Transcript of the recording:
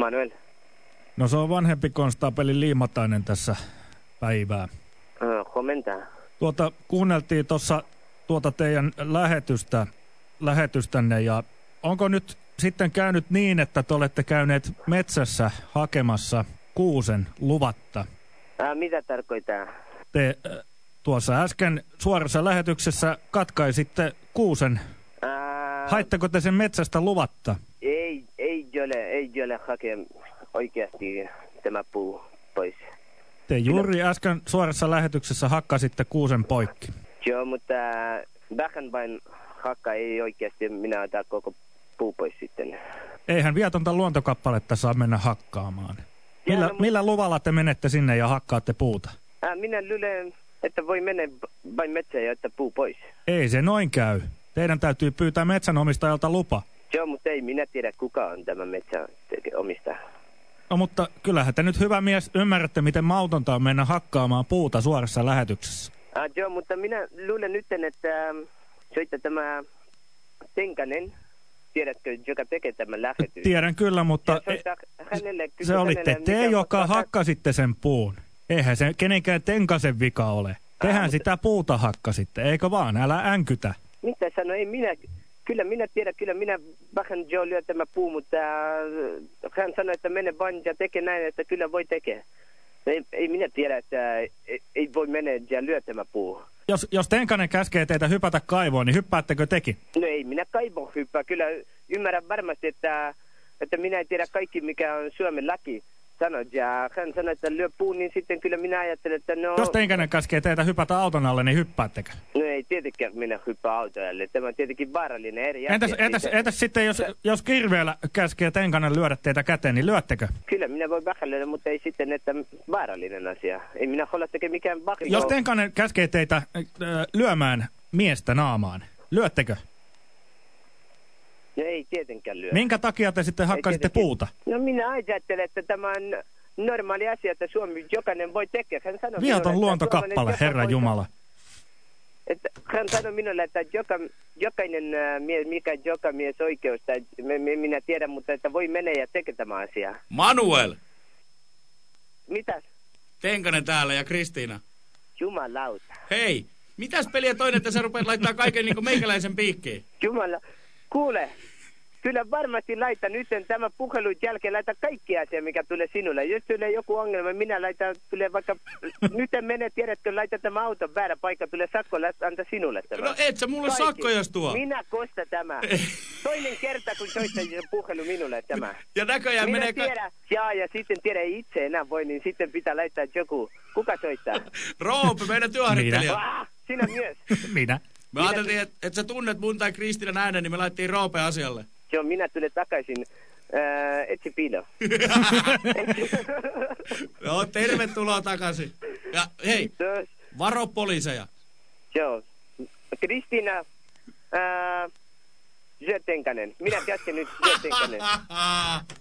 Manuel. No se on vanhempi konstaapeli Liimatainen tässä päivää. Huomenta. Tuota, kuunneltiin tuossa tuota teidän lähetystä, lähetystänne ja onko nyt sitten käynyt niin, että te olette käyneet metsässä hakemassa kuusen luvatta? Uh, mitä tarkoittaa? Te äh, tuossa äsken suorassa lähetyksessä katkaisitte kuusen. Uh, Haitteko te sen metsästä luvatta? Ei, ole, ei ole hakem oikeasti tämä puu pois. Te juuri äsken suorassa lähetyksessä hakkasitte kuusen poikki. Joo, mutta vähän vain hakka ei oikeasti minä ota koko puu pois sitten. Eihän vietonta luontokappaletta saa mennä hakkaamaan. Millä, no, millä luvalla te menette sinne ja hakkaatte puuta? Uh, minä luulen, että voi mennä vain metsään ja ottaa puu pois. Ei se noin käy. Teidän täytyy pyytää metsänomistajalta lupa. Joo, mutta ei minä tiedä kuka on tämä metsä omista. No mutta kyllähän te nyt hyvä mies ymmärrätte, miten mautonta on mennä hakkaamaan puuta suorassa lähetyksessä. Ah, joo, mutta minä luulen nyt, että ähm, soita tämä Tenkanen, tiedätkö, joka tekee tämän lähetyksen. Tiedän kyllä, mutta soita hänelle, se olitte hänelle, te, mikä- joka hakkasitte sen puun. Eihän se kenenkään tenkasen vika ole. Tehän mutta- sitä puuta hakkasitte, eikö vaan? Älä änkytä. Mitä sano, ei minä, kyllä minä tiedän, kyllä minä vähän jo lyö tämä puu, mutta äh, hän sanoi, että mene vain ja teke näin, että kyllä voi tekee. Ei, ei minä tiedä, että ei, ei voi mennä ja lyö tämä puu. Jos, jos tenkanen käskee teitä hypätä kaivoon, niin hyppäättekö tekin? No ei minä kaivon hyppää. Kyllä ymmärrän varmasti, että, että minä en tiedä kaikki, mikä on Suomen laki sanot. Ja hän sanoi, että lyö puun, niin sitten kyllä minä ajattelen, että no... Jos tenkanen käskee teitä hypätä auton alle, niin hyppäättekö? No ei tietenkään minä hyppää autoille. Tämä on tietenkin vaarallinen eri Entäs, asia. entäs, entäs sitten, jos, jos kirveellä käskee tenkanen lyödä teitä käteen, niin lyöttekö? Kyllä minä voin vähän lyödä, mutta ei sitten, että vaarallinen asia. Ei minä halua tekemään mikään vahinko. Jos tenkanen käskee teitä äh, lyömään miestä naamaan, lyöttekö? No ei tietenkään lyö. Minkä takia te sitten tietenkin. puuta? No minä ajattelen, että tämä on normaali asia, että Suomi jokainen voi tekee. Hän sanoi Viaton luontokappale, Herra Jumala. Sanoi minulle, että joka, jokainen äh, mies, mikä joka mies oikeus, tai me, me, minä tiedän, mutta että voi mennä ja tekee tämä asia. Manuel, Mitäs? Tenkanen täällä ja Kristiina. Jumalauta. Hei, mitäs peliä toinen, että sä rupeat laittaa kaiken niin meikäläisen piikkiin? Jumala. Kuule, kyllä varmasti laita nyt tämä puhelun jälkeen, laita kaikki asia, mikä tulee sinulle. Jos tulee joku ongelma, minä laitan, tulee vaikka, nyt en mene, tiedätkö, laita tämä auto väärä paikka, tulee sakko, anta sinulle tämä. No et sä mulle Kaikki. sakkoja jos tuo. Minä kosta tämä. Toinen kerta, kun soittaa puhelu minulle tämä. Ja näköjään Minä menee... Ka- tiedän, ja, ja sitten tiedä itse enää voi, niin sitten pitää laittaa joku. Kuka soittaa? Roope, meidän työharjoittelija. ah, sinä myös. Minä. Me ajateltiin, että et sä tunnet mun tai Kristiinan äänen, niin me laittiin Roope asialle. Joo, minä tulen takaisin. Äh, etsi piilo. Joo, tervetuloa takaisin. Ja hei, Kiitos. varo poliiseja. Joo. Kristiina, äh, Jötenkanen. Minä käsken nyt Jötenkanen.